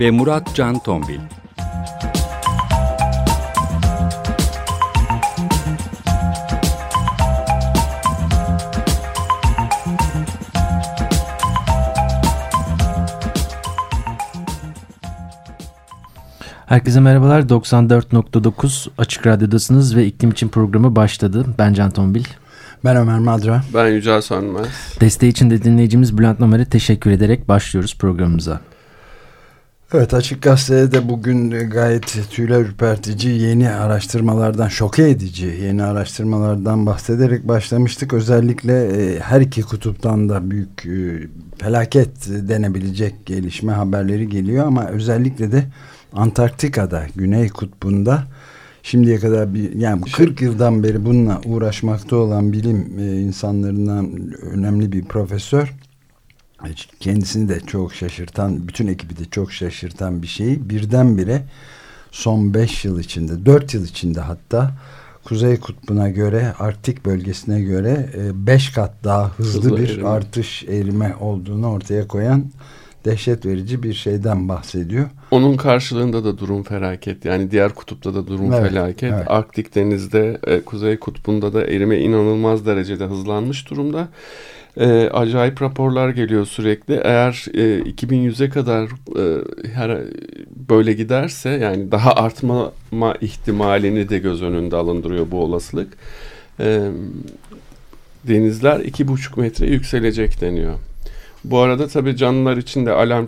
ve Murat Can Tombil. Herkese merhabalar. 94.9 Açık Radyo'dasınız ve iklim için programı başladı. Ben Can Tombil. Ben Ömer Madra. Ben Yücel Sönmez. Desteği için de dinleyicimiz Bülent Namer'e teşekkür ederek başlıyoruz programımıza. Evet Açık Gazete'de de bugün gayet tüyler ürpertici yeni araştırmalardan, şoke edici yeni araştırmalardan bahsederek başlamıştık. Özellikle e, her iki kutuptan da büyük e, felaket denebilecek gelişme haberleri geliyor ama özellikle de Antarktika'da, Güney Kutbu'nda şimdiye kadar bir yani 40 yıldan beri bununla uğraşmakta olan bilim e, insanlarından önemli bir profesör kendisini de çok şaşırtan bütün ekibi de çok şaşırtan bir şey birdenbire son 5 yıl içinde 4 yıl içinde hatta Kuzey Kutbu'na göre Arktik bölgesine göre 5 kat daha hızlı, hızlı bir erime. artış erime olduğunu ortaya koyan dehşet verici bir şeyden bahsediyor. Onun karşılığında da durum felaket. Yani diğer kutupta da durum evet, felaket. Evet. Arktik denizde, e, Kuzey Kutbu'nda da erime inanılmaz derecede hızlanmış durumda. E, acayip raporlar geliyor sürekli. Eğer e, 2100'e kadar e, her böyle giderse yani daha artma ihtimalini de göz önünde alındırıyor bu olasılık. E, denizler iki buçuk metre yükselecek deniyor. Bu arada tabii canlılar için de alarm,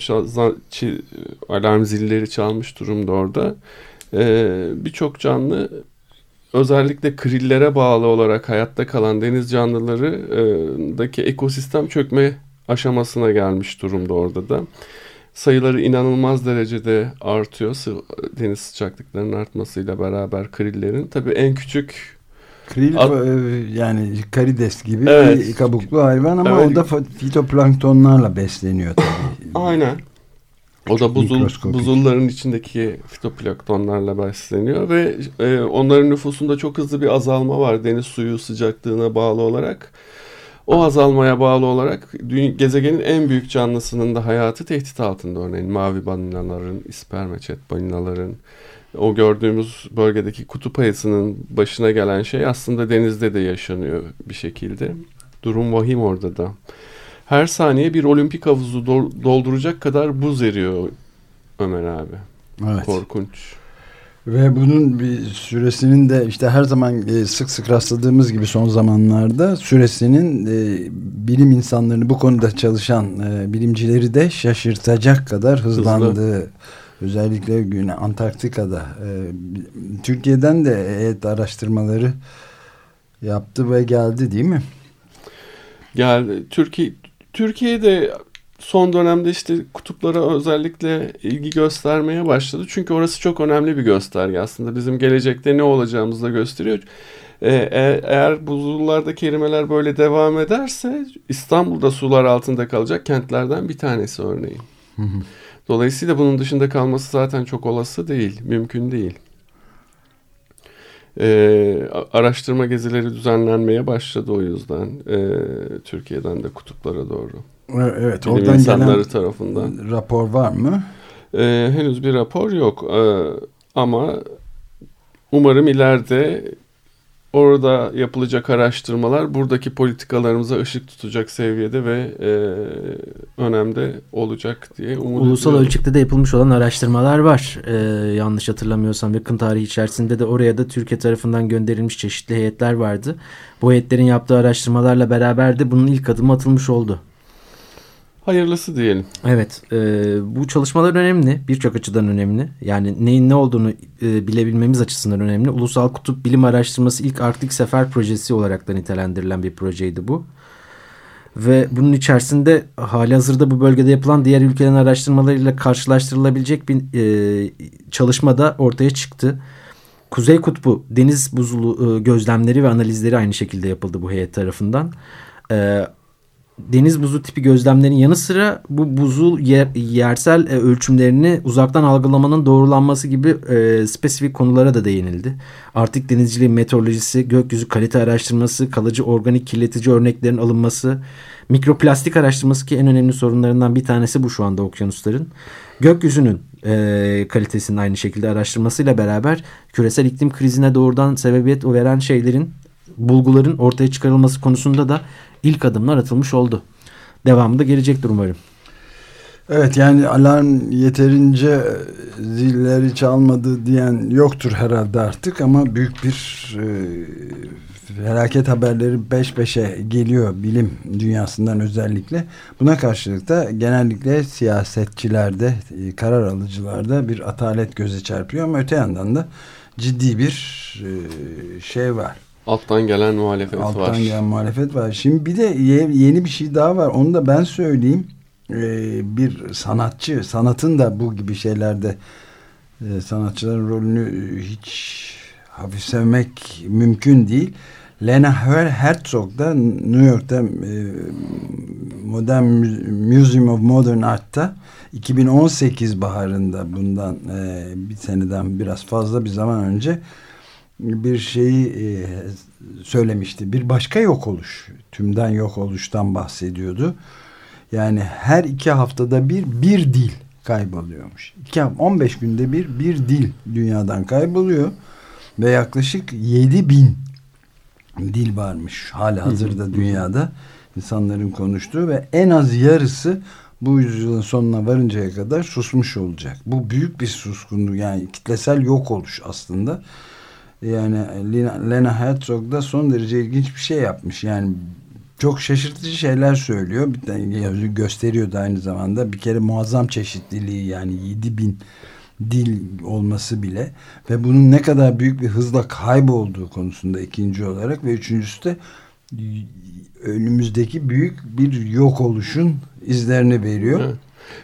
alarm zilleri çalmış durumda orada. Ee, Birçok canlı özellikle krillere bağlı olarak hayatta kalan deniz canlılarıdaki ekosistem çökme aşamasına gelmiş durumda orada da. Sayıları inanılmaz derecede artıyor deniz sıcaklıklarının artmasıyla beraber krillerin. Tabii en küçük Kril At, yani karides gibi evet. bir kabuklu hayvan ama evet. o da fitoplanktonlarla besleniyor tabii. Aynen. O da buzul, buzulların içindeki fitoplanktonlarla besleniyor ve e, onların nüfusunda çok hızlı bir azalma var deniz suyu sıcaklığına bağlı olarak. O azalmaya bağlı olarak gezegenin en büyük canlısının da hayatı tehdit altında örneğin mavi balinaların, ispermeçet balinaların, o gördüğümüz bölgedeki kutup ayısının başına gelen şey aslında denizde de yaşanıyor bir şekilde. Durum vahim orada da. Her saniye bir olimpik havuzu dolduracak kadar buz eriyor Ömer abi. Evet. Korkunç. Ve bunun bir süresinin de işte her zaman e, sık sık rastladığımız gibi son zamanlarda süresinin e, bilim insanlarını bu konuda çalışan e, bilimcileri de şaşırtacak kadar hızlandığı Hızlı. Özellikle Güney Antarktika'da. E, Türkiye'den de heyet araştırmaları yaptı ve geldi değil mi? Geldi. Türkiye Türkiye'de son dönemde işte kutuplara özellikle ilgi göstermeye başladı. Çünkü orası çok önemli bir gösterge aslında. Bizim gelecekte ne olacağımızı da gösteriyor. Ee, e, eğer buzullardaki erimeler böyle devam ederse İstanbul'da sular altında kalacak kentlerden bir tanesi örneğin. Dolayısıyla bunun dışında kalması zaten çok olası değil, mümkün değil. Ee, araştırma gezileri düzenlenmeye başladı o yüzden e, Türkiye'den de kutuplara doğru. Evet, Bilim oradan insanları gelen tarafından. rapor var mı? Ee, henüz bir rapor yok ee, ama umarım ileride Orada yapılacak araştırmalar buradaki politikalarımıza ışık tutacak seviyede ve e, önemde olacak diye umut Ulusal ediyorum. ölçekte de yapılmış olan araştırmalar var. Ee, yanlış hatırlamıyorsam yakın tarih içerisinde de oraya da Türkiye tarafından gönderilmiş çeşitli heyetler vardı. Bu heyetlerin yaptığı araştırmalarla beraber de bunun ilk adımı atılmış oldu. Hayırlısı diyelim. Evet. E, bu çalışmalar önemli. Birçok açıdan önemli. Yani neyin ne olduğunu e, bilebilmemiz açısından önemli. Ulusal Kutup Bilim Araştırması ilk Arktik Sefer Projesi olarak da nitelendirilen bir projeydi bu. ve bunun içerisinde hali hazırda bu bölgede yapılan diğer ülkelerin araştırmalarıyla karşılaştırılabilecek bir e, çalışma da ortaya çıktı. Kuzey Kutbu deniz buzulu e, gözlemleri ve analizleri aynı şekilde yapıldı bu heyet tarafından. E, deniz buzu tipi gözlemlerin yanı sıra bu buzul yer, yersel e, ölçümlerini uzaktan algılamanın doğrulanması gibi e, spesifik konulara da değinildi. Artık denizciliğin meteorolojisi, gökyüzü kalite araştırması, kalıcı organik kirletici örneklerin alınması, mikroplastik araştırması ki en önemli sorunlarından bir tanesi bu şu anda okyanusların. Gökyüzünün e, kalitesinin aynı şekilde araştırmasıyla beraber küresel iklim krizine doğrudan sebebiyet veren şeylerin bulguların ortaya çıkarılması konusunda da ilk adımlar atılmış oldu. Devamında gelecektir umarım. Evet yani alarm yeterince zilleri çalmadı diyen yoktur herhalde artık ama büyük bir e, felaket haberleri peş peşe geliyor bilim dünyasından özellikle. Buna karşılık da genellikle siyasetçilerde, e, karar alıcılarda bir atalet göze çarpıyor ama öte yandan da ciddi bir e, şey var. Alttan gelen muhalefet Alttan var. Alttan gelen muhalefet var. Şimdi bir de yeni bir şey daha var. Onu da ben söyleyeyim. Ee, bir sanatçı, sanatın da bu gibi şeylerde e, sanatçıların rolünü hiç hafiflemek mümkün değil. Lena Herzog da New York'ta e, Modern Museum of Modern Art'ta 2018 baharında bundan e, bir seneden biraz fazla bir zaman önce bir şeyi e, söylemişti. Bir başka yok oluş, tümden yok oluştan bahsediyordu. Yani her iki haftada bir bir dil kayboluyormuş. İki, 15 günde bir bir dil dünyadan kayboluyor ve yaklaşık 7 bin dil varmış hala hazırda dünyada insanların konuştuğu ve en az yarısı bu yüzyılın sonuna varıncaya kadar susmuş olacak. Bu büyük bir suskunluk yani kitlesel yok oluş aslında. Yani Lena, Lena Herzog da son derece ilginç bir şey yapmış. Yani çok şaşırtıcı şeyler söylüyor. Bir gösteriyor da aynı zamanda. Bir kere muazzam çeşitliliği yani 7 bin dil olması bile ve bunun ne kadar büyük bir hızla kaybolduğu konusunda ikinci olarak ve üçüncüsü de önümüzdeki büyük bir yok oluşun izlerini veriyor. Evet.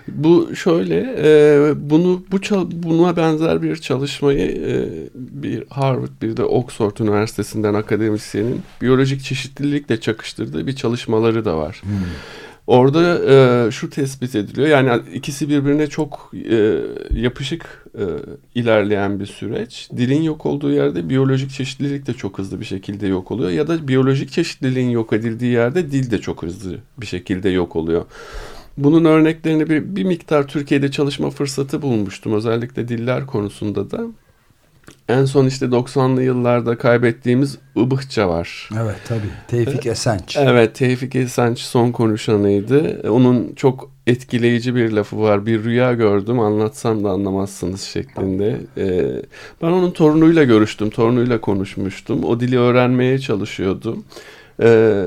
Bu şöyle, e, bunu bu buna benzer bir çalışmayı e, bir Harvard bir de Oxford Üniversitesi'nden akademisyenin biyolojik çeşitlilikle çakıştırdığı bir çalışmaları da var. Hmm. Orada e, şu tespit ediliyor. Yani ikisi birbirine çok e, yapışık e, ilerleyen bir süreç. Dilin yok olduğu yerde biyolojik çeşitlilik de çok hızlı bir şekilde yok oluyor. Ya da biyolojik çeşitliliğin yok edildiği yerde dil de çok hızlı bir şekilde yok oluyor. Bunun örneklerini bir, bir miktar Türkiye'de çalışma fırsatı bulmuştum. Özellikle diller konusunda da. En son işte 90'lı yıllarda kaybettiğimiz Ibıkça var. Evet tabii. Tevfik Esenç. Evet Tevfik Esenç son konuşanıydı. Onun çok etkileyici bir lafı var. Bir rüya gördüm anlatsam da anlamazsınız şeklinde. Ee, ben onun torunuyla görüştüm. Torunuyla konuşmuştum. O dili öğrenmeye çalışıyordum. Ee,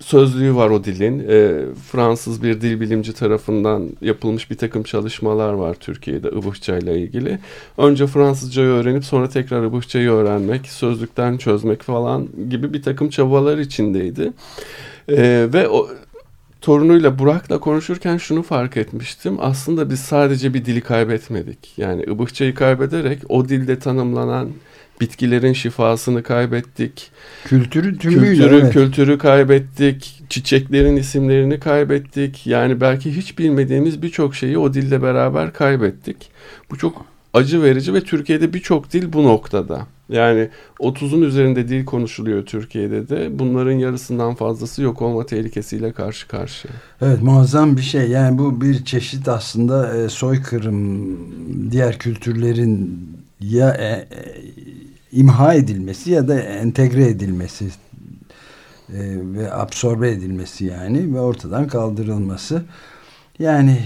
sözlüğü var o dilin. E, Fransız bir dil bilimci tarafından yapılmış bir takım çalışmalar var Türkiye'de Ibıhça ile ilgili. Önce Fransızcayı öğrenip sonra tekrar Ibıhçayı öğrenmek, sözlükten çözmek falan gibi bir takım çabalar içindeydi. E, ve o torunuyla Burak'la konuşurken şunu fark etmiştim. Aslında biz sadece bir dili kaybetmedik. Yani Ibıhçayı kaybederek o dilde tanımlanan bitkilerin şifasını kaybettik. Kültürü tümüyle kültürü, evet. kültürü kaybettik. Çiçeklerin isimlerini kaybettik. Yani belki hiç bilmediğimiz birçok şeyi o dille beraber kaybettik. Bu çok acı verici ve Türkiye'de birçok dil bu noktada. Yani 30'un üzerinde dil konuşuluyor Türkiye'de de. Bunların yarısından fazlası yok olma tehlikesiyle karşı karşıya. Evet muazzam bir şey. Yani bu bir çeşit aslında e, soykırım diğer kültürlerin ya e, e, imha edilmesi ya da entegre edilmesi e, ve absorbe edilmesi yani ve ortadan kaldırılması. Yani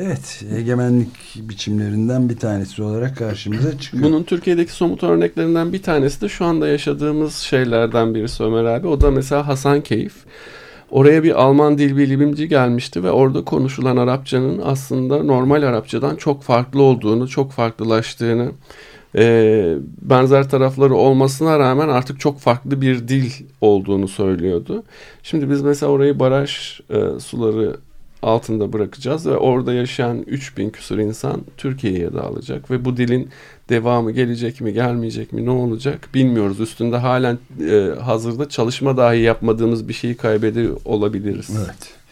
evet egemenlik biçimlerinden bir tanesi olarak karşımıza çıkıyor. Bunun Türkiye'deki somut örneklerinden bir tanesi de şu anda yaşadığımız şeylerden birisi Ömer abi. O da mesela Hasan Keyif. Oraya bir Alman dil bilimci gelmişti ve orada konuşulan Arapçanın aslında normal Arapçadan çok farklı olduğunu, çok farklılaştığını e, benzer tarafları olmasına rağmen artık çok farklı bir dil olduğunu söylüyordu. Şimdi biz mesela orayı baraj e, suları altında bırakacağız ve orada yaşayan 3000 küsur insan Türkiye'ye dağılacak ve bu dilin devamı gelecek mi gelmeyecek mi ne olacak bilmiyoruz. Üstünde halen e, hazırda çalışma dahi yapmadığımız bir şeyi kaybediyor olabiliriz. Evet.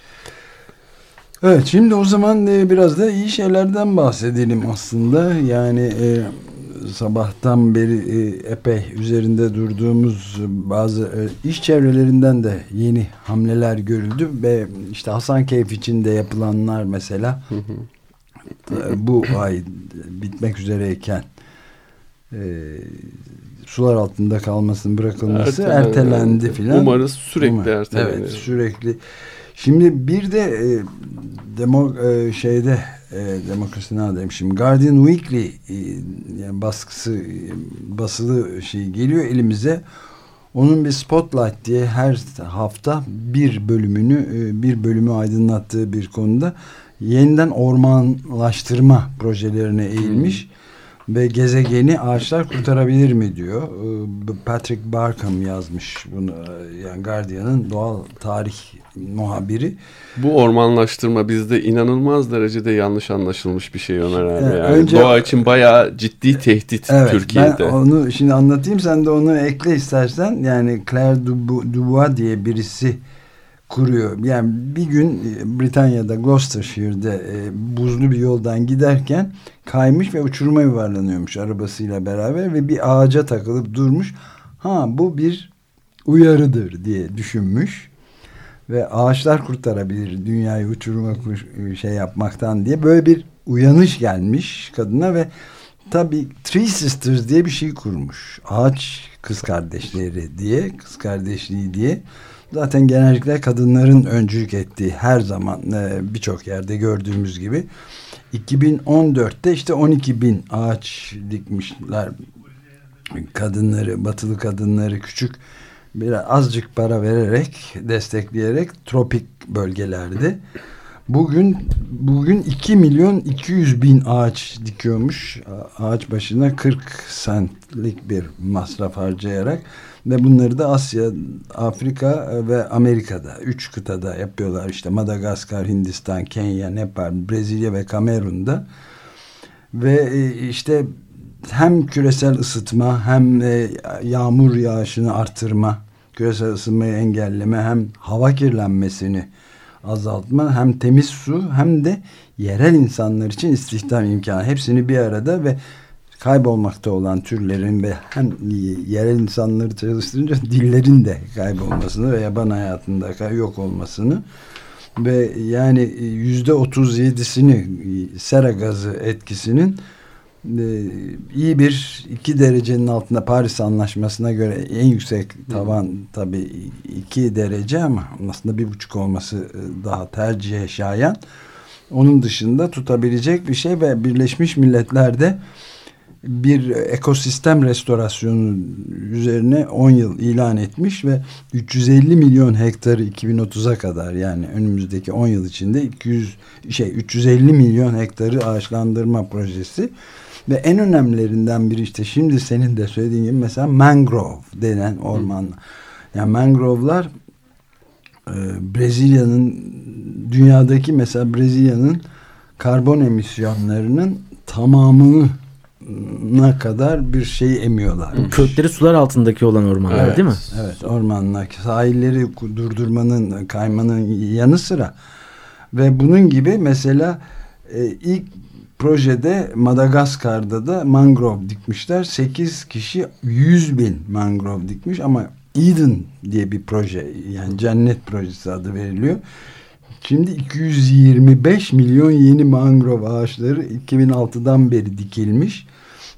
Evet şimdi o zaman e, biraz da iyi şeylerden bahsedelim aslında. Yani e, sabahtan beri e, epey üzerinde durduğumuz bazı e, iş çevrelerinden de yeni hamleler görüldü ve işte Hasan Keyf için de yapılanlar mesela e, bu ay bitmek üzereyken sular altında kalmasının bırakılması Ertelen, ertelendi filan. Umarız sürekli Umar, ertelenir. Evet sürekli. Şimdi bir de e, demo, e, şeyde e, demokrasi ne demişim Guardian Weekly e, yani baskısı e, basılı şey geliyor elimize. Onun bir spotlight diye her hafta bir bölümünü e, bir bölümü aydınlattığı bir konuda yeniden ormanlaştırma projelerine eğilmiş. Ve gezegeni ağaçlar kurtarabilir mi diyor. Ee, Patrick Barkham yazmış bunu yani Guardian'ın doğal tarih muhabiri. Bu ormanlaştırma bizde inanılmaz derecede yanlış anlaşılmış bir şey Ömer abi. Yani Önce, doğa için bayağı ciddi tehdit evet, Türkiye'de. Ben onu şimdi anlatayım sen de onu ekle istersen. Yani Claire Dubois diye birisi kuruyor. Yani bir gün e, Britanya'da Gloucestershire'de e, buzlu bir yoldan giderken kaymış ve uçuruma yuvarlanıyormuş arabasıyla beraber ve bir ağaca takılıp durmuş. Ha bu bir uyarıdır diye düşünmüş ve ağaçlar kurtarabilir dünyayı uçuruma şey yapmaktan diye böyle bir uyanış gelmiş kadına ve tabi Three Sisters diye bir şey kurmuş. Ağaç kız kardeşleri diye, kız kardeşliği diye zaten genellikle kadınların öncülük ettiği her zaman e, birçok yerde gördüğümüz gibi 2014'te işte 12 bin ağaç dikmişler. Kadınları batılı kadınları küçük biraz azıcık para vererek destekleyerek tropik bölgelerde bugün bugün 2 milyon 200 bin ağaç dikiyormuş ağaç başına 40 centlik bir masraf harcayarak ve bunları da Asya, Afrika ve Amerika'da üç kıtada yapıyorlar. İşte Madagaskar, Hindistan, Kenya, Nepal, Brezilya ve Kamerun'da. Ve e, işte hem küresel ısıtma hem yağmur yağışını artırma, küresel ısınmayı engelleme hem hava kirlenmesini azaltma hem temiz su hem de yerel insanlar için istihdam imkanı. Hepsini bir arada ve kaybolmakta olan türlerin ve hem yerel insanları çalıştırınca dillerin de kaybolmasını ve yaban hayatında yok olmasını ve yani yüzde otuz yedisini sera gazı etkisinin iyi bir iki derecenin altında Paris Anlaşması'na göre en yüksek tavan tabi iki derece ama aslında bir buçuk olması e, daha tercihe şayan. Onun dışında tutabilecek bir şey ve Birleşmiş Milletler'de bir ekosistem restorasyonu üzerine 10 yıl ilan etmiş ve 350 milyon hektarı 2030'a kadar yani önümüzdeki 10 yıl içinde 200 şey 350 milyon hektarı ağaçlandırma projesi ve en önemlilerinden biri işte şimdi senin de söylediğin gibi mesela mangrove denen orman. Yani mangrove'lar e, Brezilya'nın dünyadaki mesela Brezilya'nın karbon emisyonlarının tamamını ne kadar bir şey emiyorlar. Kökleri sular altındaki olan ormanlar evet, değil mi? Evet ormanlar. Sahilleri durdurmanın, kaymanın yanı sıra ve bunun gibi mesela e, ilk projede Madagaskar'da da mangrove dikmişler. 8 kişi 100 bin mangrove dikmiş ama Eden diye bir proje yani cennet projesi adı veriliyor. Şimdi 225 milyon yeni mangrove ağaçları 2006'dan beri dikilmiş.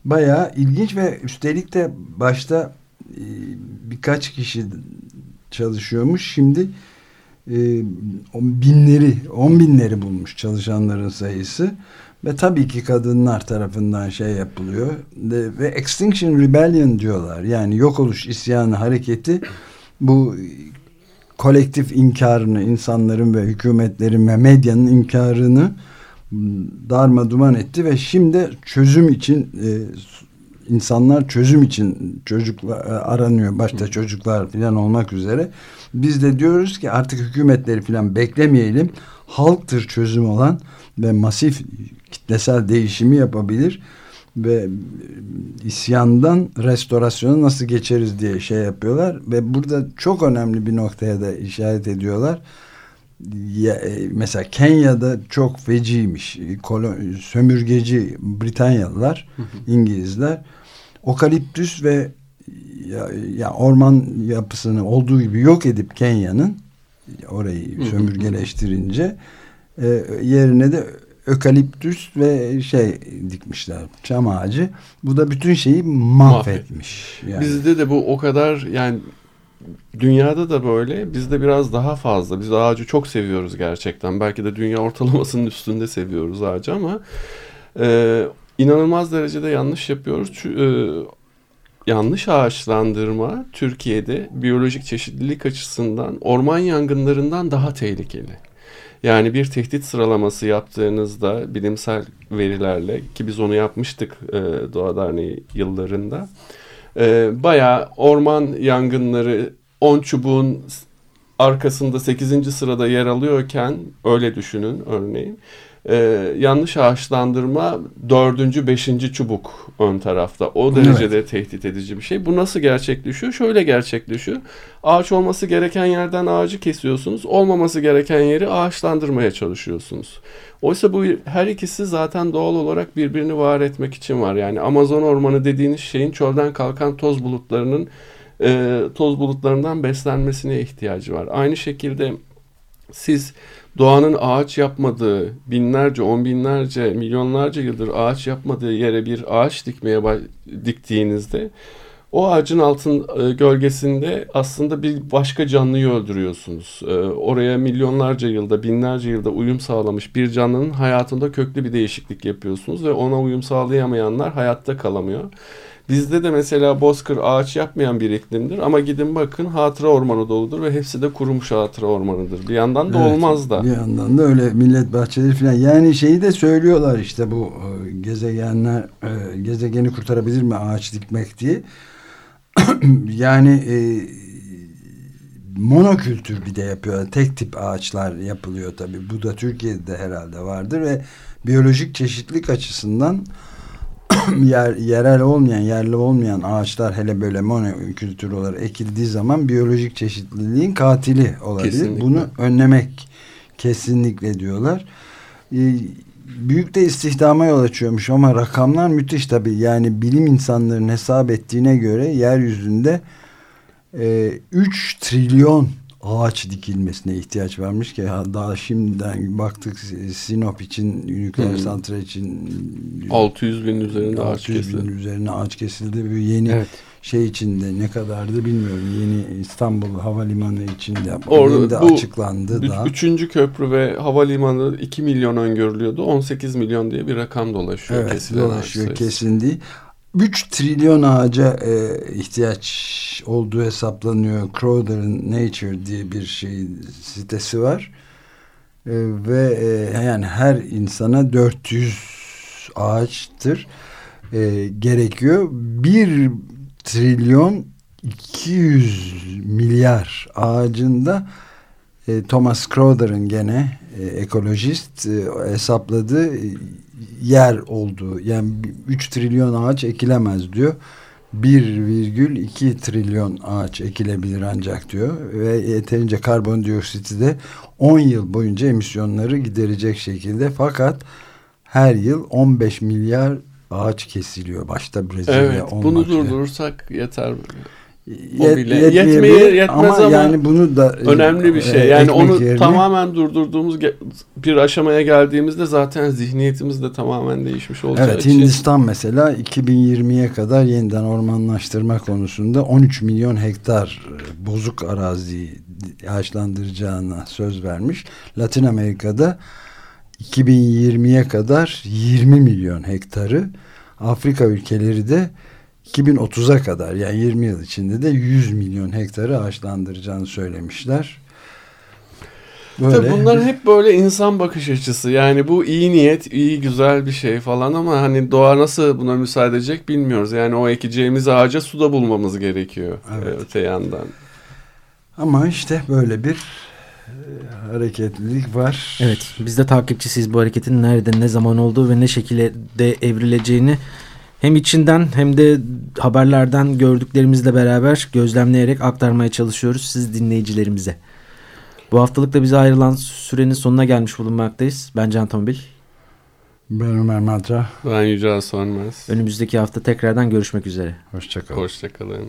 Bayağı ilginç ve üstelik de başta e, birkaç kişi çalışıyormuş. Şimdi e, binleri, on binleri bulmuş çalışanların sayısı. Ve tabii ki kadınlar tarafından şey yapılıyor. Ve Extinction Rebellion diyorlar. Yani yok oluş isyanı hareketi bu kolektif inkarını, insanların ve hükümetlerin ve medyanın inkarını darma duman etti ve şimdi çözüm için e, insanlar çözüm için çocuklar e, aranıyor. Başta çocuklar falan olmak üzere. Biz de diyoruz ki artık hükümetleri falan beklemeyelim. Halktır çözüm olan ve masif kitlesel değişimi yapabilir ve isyandan restorasyona nasıl geçeriz diye şey yapıyorlar ve burada çok önemli bir noktaya da işaret ediyorlar. Ya, e, mesela Kenya'da çok feciymiş. Kolon, sömürgeci Britanyalılar, İngilizler okaliptüs ve ya, ya orman yapısını olduğu gibi yok edip Kenya'nın orayı sömürgeleştirince e, yerine de ökaliptüs ve şey dikmişler çam ağacı. Bu da bütün şeyi mahvetmiş. Yani. Bizde de bu o kadar yani dünyada da böyle bizde biraz daha fazla. Biz ağacı çok seviyoruz gerçekten. Belki de dünya ortalamasının üstünde seviyoruz ağacı ama e, inanılmaz derecede yanlış yapıyoruz. E, yanlış ağaçlandırma Türkiye'de biyolojik çeşitlilik açısından orman yangınlarından daha tehlikeli. Yani bir tehdit sıralaması yaptığınızda bilimsel verilerle ki biz onu yapmıştık e, Doğa Derneği yıllarında. E, bayağı orman yangınları 10 çubuğun arkasında 8. sırada yer alıyorken öyle düşünün örneğin e, yanlış ağaçlandırma dördüncü, beşinci çubuk ön tarafta. O derecede evet. tehdit edici bir şey. Bu nasıl gerçekleşiyor? Şöyle gerçekleşiyor. Ağaç olması gereken yerden ağacı kesiyorsunuz. Olmaması gereken yeri ağaçlandırmaya çalışıyorsunuz. Oysa bu her ikisi zaten doğal olarak birbirini var etmek için var. Yani Amazon ormanı dediğiniz şeyin çölden kalkan toz bulutlarının e, toz bulutlarından beslenmesine ihtiyacı var. Aynı şekilde siz doğanın ağaç yapmadığı binlerce, on binlerce, milyonlarca yıldır ağaç yapmadığı yere bir ağaç dikmeye diktiğinizde o ağacın altın e, gölgesinde aslında bir başka canlıyı öldürüyorsunuz. E, oraya milyonlarca yılda, binlerce yılda uyum sağlamış bir canlının hayatında köklü bir değişiklik yapıyorsunuz ve ona uyum sağlayamayanlar hayatta kalamıyor. Bizde de mesela bozkır ağaç yapmayan bir iklimdir ama gidin bakın hatıra ormanı doludur ve hepsi de kurumuş hatıra ormanıdır. Bir yandan da evet, olmaz da. Bir yandan da öyle millet bahçeleri falan. Yani şeyi de söylüyorlar işte bu e, gezegenler e, gezegeni kurtarabilir mi ağaç dikmek diye. yani e, monokültür bir de yapıyor. Tek tip ağaçlar yapılıyor tabii. Bu da Türkiye'de herhalde vardır ve biyolojik çeşitlik açısından yer, yerel olmayan, yerli olmayan ağaçlar hele böyle monokültür olarak ekildiği zaman biyolojik çeşitliliğin katili olabilir. Kesinlikle. Bunu önlemek kesinlikle diyorlar. Ee, büyük de istihdama yol açıyormuş ama rakamlar müthiş tabii. Yani bilim insanlarının hesap ettiğine göre yeryüzünde e, 3 trilyon ağaç dikilmesine ihtiyaç varmış ki daha şimdiden baktık Sinop için nükleer santral için 600 bin üzerinde 600 ağaç kesildi. bin üzerine ağaç kesildi. Bir yeni evet. şey içinde ne kadardı bilmiyorum. Yeni İstanbul Havalimanı içinde Orada bu açıklandı da. Üçüncü köprü ve havalimanı 2 milyon öngörülüyordu. 18 milyon diye bir rakam dolaşıyor. Evet dolaşıyor kesildi. 3 trilyon ağaca e, ihtiyaç olduğu hesaplanıyor. Crowder'ın Nature diye bir şey sitesi var. E, ve e, yani her insana 400 ağaçtır e, gerekiyor. 1 trilyon 200 milyar ağacında e, Thomas Crowder'ın gene e, ekolojist e, hesapladığı yer olduğu yani 3 trilyon ağaç ekilemez diyor. 1,2 trilyon ağaç ekilebilir ancak diyor. Ve yeterince karbondioksiti de 10 yıl boyunca emisyonları giderecek şekilde. Fakat her yıl 15 milyar ağaç kesiliyor. Başta Brezilya evet, bunu durdurursak yeter Yet, bile yetmeye yetmez ama, ama yani bunu da önemli bir şey. Yani onu yerine, tamamen durdurduğumuz bir aşamaya geldiğimizde zaten zihniyetimiz de tamamen değişmiş olacak. Evet için. Hindistan mesela 2020'ye kadar yeniden ormanlaştırma konusunda 13 milyon hektar bozuk arazi ağaçlandıracağına söz vermiş. Latin Amerika'da 2020'ye kadar 20 milyon hektarı Afrika ülkeleri de 2030'a kadar yani 20 yıl içinde de 100 milyon hektarı ağaçlandıracağını söylemişler. Böyle. Tabii bunlar hep böyle insan bakış açısı. Yani bu iyi niyet, iyi güzel bir şey falan ama hani doğa nasıl buna müsaade edecek bilmiyoruz. Yani o ekeceğimiz ağaca suda bulmamız gerekiyor evet. öte yandan. Ama işte böyle bir e, hareketlilik var. Evet biz de takipçisiyiz bu hareketin nerede ne zaman olduğu ve ne şekilde evrileceğini hem içinden hem de haberlerden gördüklerimizle beraber gözlemleyerek aktarmaya çalışıyoruz siz dinleyicilerimize. Bu haftalık da bize ayrılan sürenin sonuna gelmiş bulunmaktayız. Ben Can Tombil. Ben Ömer Madra. Ben Yücel Sönmez. Önümüzdeki hafta tekrardan görüşmek üzere. Hoşçakalın. Hoşçakalın.